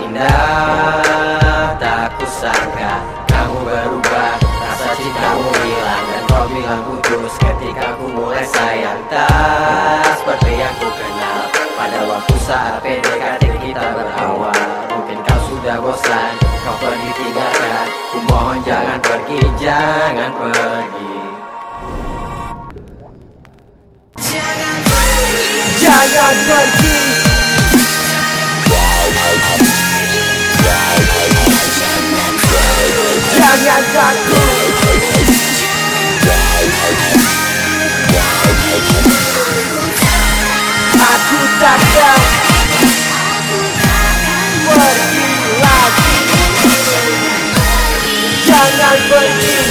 indah Tak kusangka kamu berubah. Rasa cintamu hilang dan kau bilang putus Ketika ku mulai sayang. Tak seperti yang ku kenal Pada waktu saat PDKT kita berawal. Mungkin kau sudah bosan Kau pergi tinggalkan. Ku mohon jangan pergi, jangan pergi. Jangan pergi. Jangan takut Aku takkan pergi lagi Jangan pergi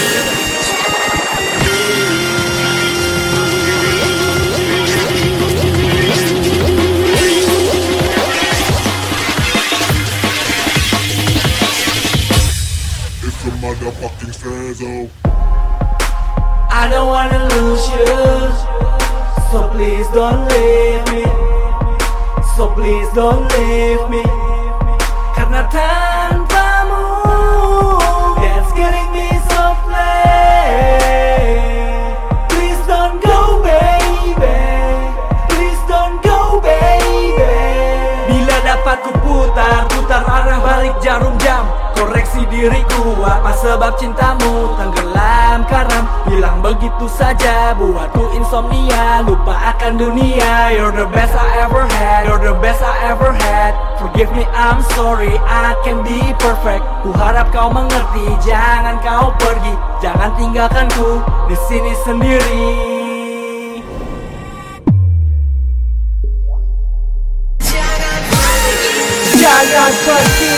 motherfucking. I don't wanna lose you So please don't leave me So please don't leave me Karena tanpamu Bila dapat ku putar Putar arah balik jarum jam. Koreksi diriku Apa sebab cintamu tenggelam karam? Hilang begitu saja Buatku insomnia. Lupa akan dunia. You're the best I ever had. You're the best I ever had. Forgive me I'm sorry. I can be perfect. Ku harap kau mengerti Jangan kau pergi. Jangan tinggalkan ku di sini sendiri Jangan pergi